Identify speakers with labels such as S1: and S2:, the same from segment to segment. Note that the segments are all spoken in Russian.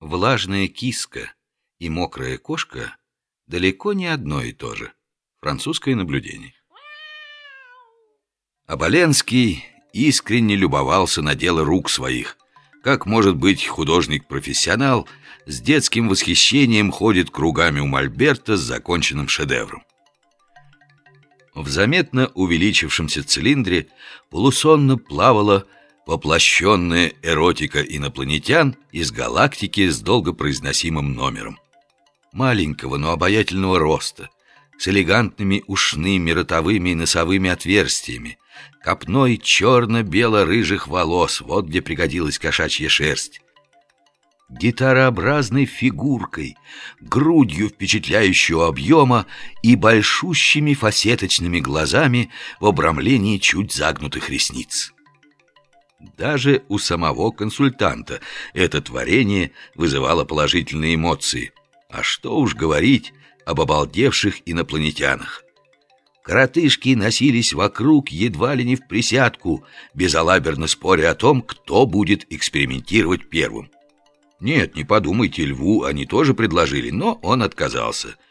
S1: Влажная киска и мокрая кошка далеко не одно и то же. Французское наблюдение. Оболенский искренне любовался на дело рук своих. Как может быть художник-профессионал с детским восхищением ходит кругами у Мольберта с законченным шедевром. В заметно увеличившемся цилиндре полусонно плавала воплощенная эротика инопланетян из галактики с долгопроизносимым номером. Маленького, но обаятельного роста, с элегантными ушными, ротовыми и носовыми отверстиями, копной черно-бело-рыжих волос, вот где пригодилась кошачья шерсть, гитарообразной фигуркой, грудью впечатляющего объема и большущими фасеточными глазами в обрамлении чуть загнутых ресниц. Даже у самого консультанта это творение вызывало положительные эмоции. А что уж говорить об обалдевших инопланетянах. Коротышки носились вокруг едва ли не в присядку, безалаберно споря о том, кто будет экспериментировать первым. Нет, не подумайте, льву они тоже предложили, но он отказался –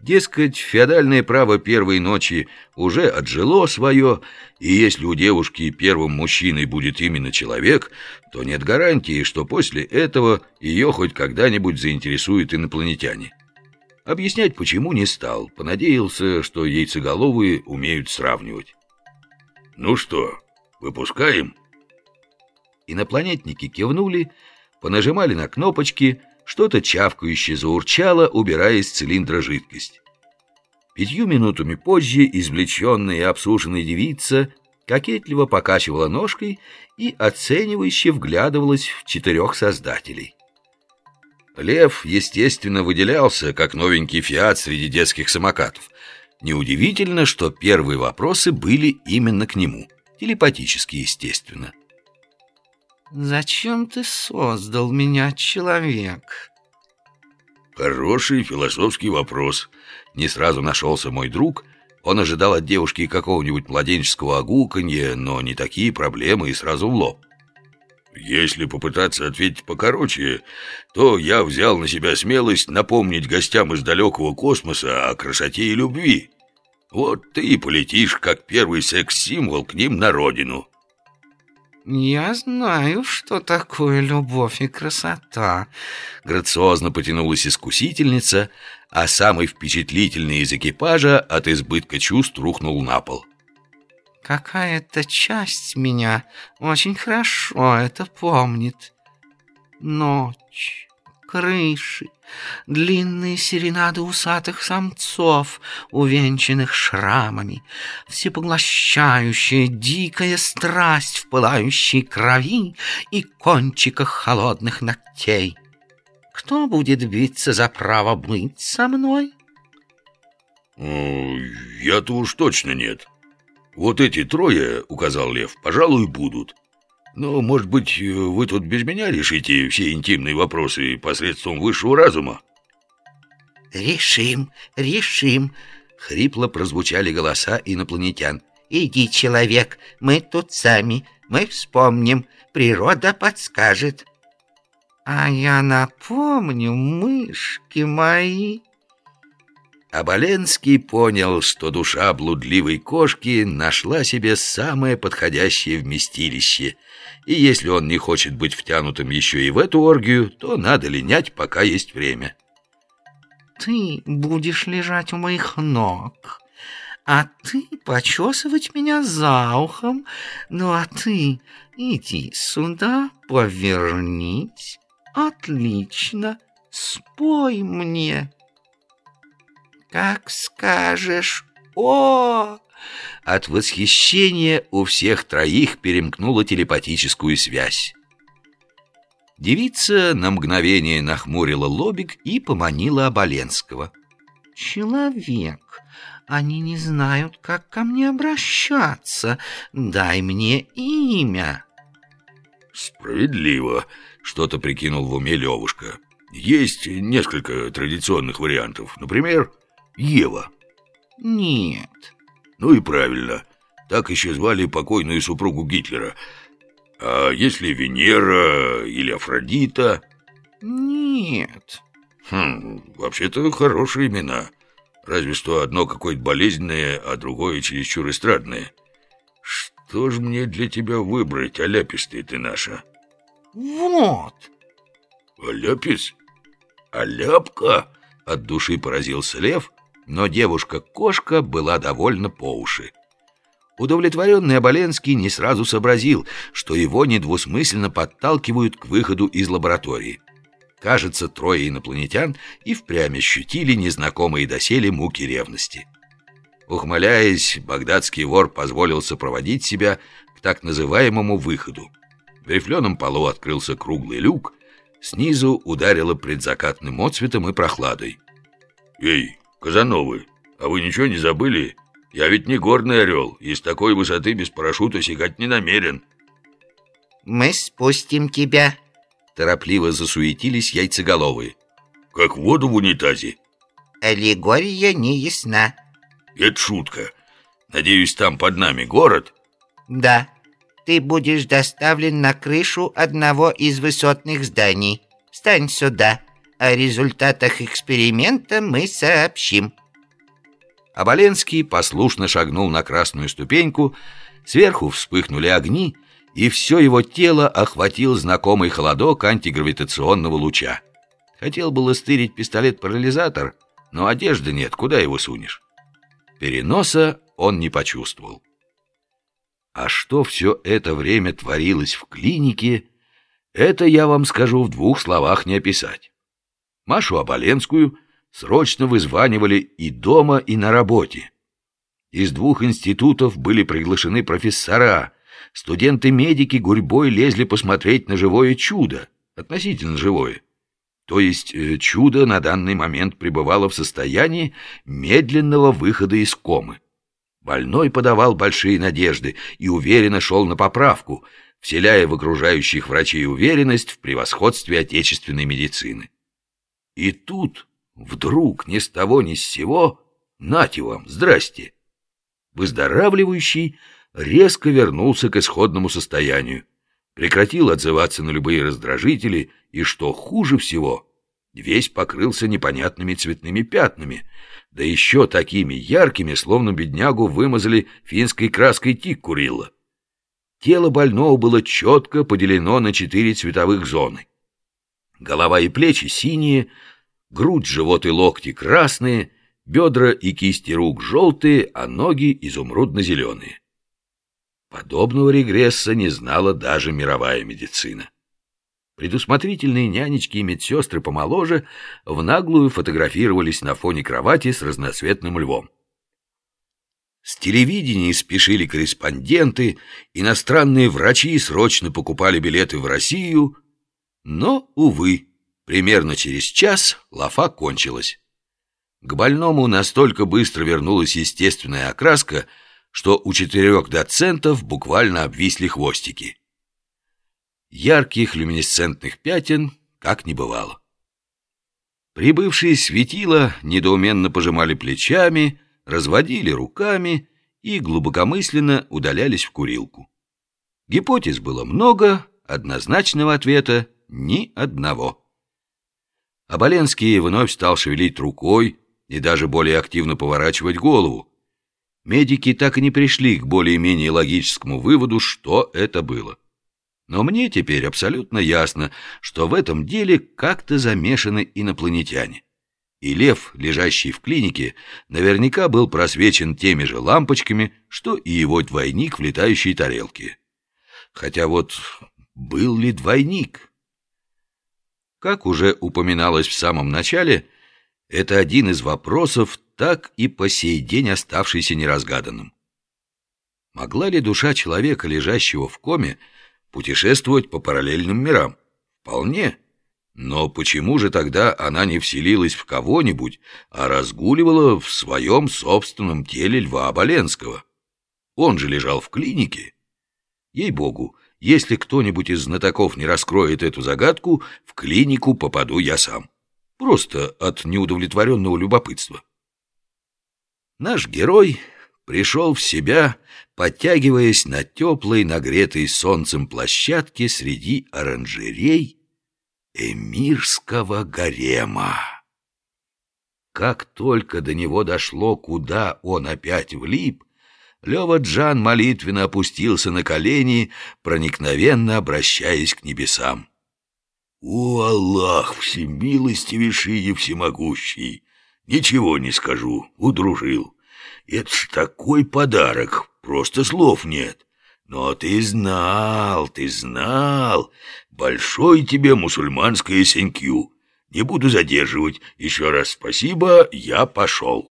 S1: Дескать, феодальное право первой ночи уже отжило свое, и если у девушки первым мужчиной будет именно человек, то нет гарантии, что после этого ее хоть когда-нибудь заинтересуют инопланетяне. Объяснять почему не стал, понадеялся, что яйцеголовые умеют сравнивать. «Ну что, выпускаем?» Инопланетники кивнули, понажимали на кнопочки – что-то чавкающе заурчало, убирая из цилиндра жидкость. Пятью минутами позже извлеченная и обслуженная девица кокетливо покачивала ножкой и оценивающе вглядывалась в четырех создателей. Лев, естественно, выделялся, как новенький «Фиат» среди детских самокатов. Неудивительно, что первые вопросы были именно к нему, телепатически, естественно.
S2: Зачем ты создал меня, человек?
S1: Хороший философский вопрос. Не сразу нашелся мой друг. Он ожидал от девушки какого-нибудь младенческого огуканья, но не такие проблемы и сразу в лоб. Если попытаться ответить покороче, то я взял на себя смелость напомнить гостям из далекого космоса о красоте и любви. Вот ты и полетишь, как первый секс-символ, к ним на родину.
S2: «Я знаю, что такое любовь и красота», —
S1: грациозно потянулась искусительница, а самый впечатлительный из экипажа от избытка чувств рухнул на пол.
S2: «Какая-то часть меня очень хорошо это помнит. Ночь, крыши, длинные серенады усатых самцов, увенчанных шрамами, всепоглощающая дикая страсть в пылающей крови и кончиках холодных ногтей. Кто будет биться за право быть со мной?
S1: «Я-то уж точно нет. Вот эти трое, — указал Лев, — пожалуй, будут». Ну, может быть, вы тут без меня решите все интимные вопросы посредством высшего разума?
S2: Решим, решим, хрипло прозвучали голоса инопланетян. Иди, человек, мы тут сами, мы вспомним, природа подскажет. А я напомню, мышки мои,
S1: Оболенский понял, что душа блудливой кошки нашла себе самое подходящее вместилище, и если он не хочет быть втянутым еще и в эту оргию, то надо линять, пока есть время.
S2: «Ты будешь лежать у моих ног, а ты почесывать меня за ухом, ну а ты иди сюда, повернись, отлично, спой мне». «Как скажешь, о!»
S1: От восхищения у всех троих перемкнула телепатическую связь. Девица на мгновение нахмурила лобик и поманила Оболенского.
S2: «Человек, они не знают, как ко мне обращаться. Дай мне имя».
S1: «Справедливо», — что-то прикинул в уме Левушка. «Есть несколько традиционных вариантов. Например, Ева?
S2: Нет.
S1: Ну и правильно. Так еще звали покойную супругу Гитлера. А если Венера или Афродита?
S2: Нет.
S1: Хм, вообще-то хорошие имена. Разве что одно какое-то болезненное, а другое чересчур эстрадное. Что ж мне для тебя выбрать, аляпистый ты наша?
S2: Вот.
S1: Аляпис? Аляпка? От души поразился лев, но девушка-кошка была довольна по уши. Удовлетворенный Оболенский не сразу сообразил, что его недвусмысленно подталкивают к выходу из лаборатории. Кажется, трое инопланетян и впрямь ощутили незнакомые доселе муки ревности. Ухмыляясь, багдадский вор позволил сопроводить себя к так называемому выходу. В рифленом полу открылся круглый люк, снизу ударило предзакатным отцветом и прохладой. «Эй, Казановы, а вы ничего не забыли? Я ведь не горный орел, и с такой высоты без парашюта сигать не намерен».
S2: «Мы спустим тебя», —
S1: торопливо засуетились яйцеголовые. «Как воду в унитазе».
S2: «Аллегория не ясна».
S1: Это шутка. Надеюсь, там под нами город?
S2: Да. Ты будешь доставлен на крышу одного из высотных зданий. Стань сюда. О результатах эксперимента мы сообщим.
S1: Оболенский послушно шагнул на красную ступеньку, сверху вспыхнули огни, и все его тело охватил знакомый холодок антигравитационного луча. Хотел было стырить пистолет-парализатор, но одежды нет, куда его сунешь? Переноса он не почувствовал. А что все это время творилось в клинике, это я вам скажу в двух словах не описать. Машу Оболенскую срочно вызванивали и дома, и на работе. Из двух институтов были приглашены профессора, студенты-медики гурьбой лезли посмотреть на живое чудо, относительно живое. То есть э, чудо на данный момент пребывало в состоянии медленного выхода из комы. Больной подавал большие надежды и уверенно шел на поправку, вселяя в окружающих врачей уверенность в превосходстве отечественной медицины. И тут вдруг ни с того ни с сего «Нате вам, здрасте!» Выздоравливающий резко вернулся к исходному состоянию, прекратил отзываться на любые раздражители и, что хуже всего, весь покрылся непонятными цветными пятнами, да еще такими яркими, словно беднягу вымазали финской краской тик курила. Тело больного было четко поделено на четыре цветовых зоны. Голова и плечи синие, грудь, живот и локти красные, бедра и кисти рук желтые, а ноги изумрудно-зеленые. Подобного регресса не знала даже мировая медицина. Предусмотрительные нянечки и медсестры помоложе в наглую фотографировались на фоне кровати с разноцветным львом. С телевидения спешили корреспонденты, иностранные врачи срочно покупали билеты в Россию, но, увы, примерно через час лафа кончилась. К больному настолько быстро вернулась естественная окраска, что у четырех доцентов буквально обвисли хвостики. Ярких люминесцентных пятен как не бывало. Прибывшие светила недоуменно пожимали плечами, разводили руками и глубокомысленно удалялись в курилку. Гипотез было много, однозначного ответа ни одного. Оболенский вновь стал шевелить рукой и даже более активно поворачивать голову, Медики так и не пришли к более-менее логическому выводу, что это было. Но мне теперь абсолютно ясно, что в этом деле как-то замешаны инопланетяне. И лев, лежащий в клинике, наверняка был просвечен теми же лампочками, что и его двойник в летающей тарелке. Хотя вот был ли двойник? Как уже упоминалось в самом начале, это один из вопросов, так и по сей день оставшийся неразгаданным. Могла ли душа человека, лежащего в коме, путешествовать по параллельным мирам? Вполне. Но почему же тогда она не вселилась в кого-нибудь, а разгуливала в своем собственном теле Льва Оболенского? Он же лежал в клинике. Ей-богу, если кто-нибудь из знатоков не раскроет эту загадку, в клинику попаду я сам. Просто от неудовлетворенного любопытства. Наш герой пришел в себя, подтягиваясь на теплой, нагретой солнцем площадке среди оранжерей эмирского гарема. Как только до него дошло, куда он опять влип, Лева Джан молитвенно опустился на колени, проникновенно обращаясь к небесам. «О, Аллах, всемилостивейший и всемогущий! Ничего не скажу, удружил. Это ж такой подарок, просто слов нет. Но ты знал, ты знал. Большой тебе мусульманское сенькю. Не буду задерживать. Еще раз спасибо, я пошел».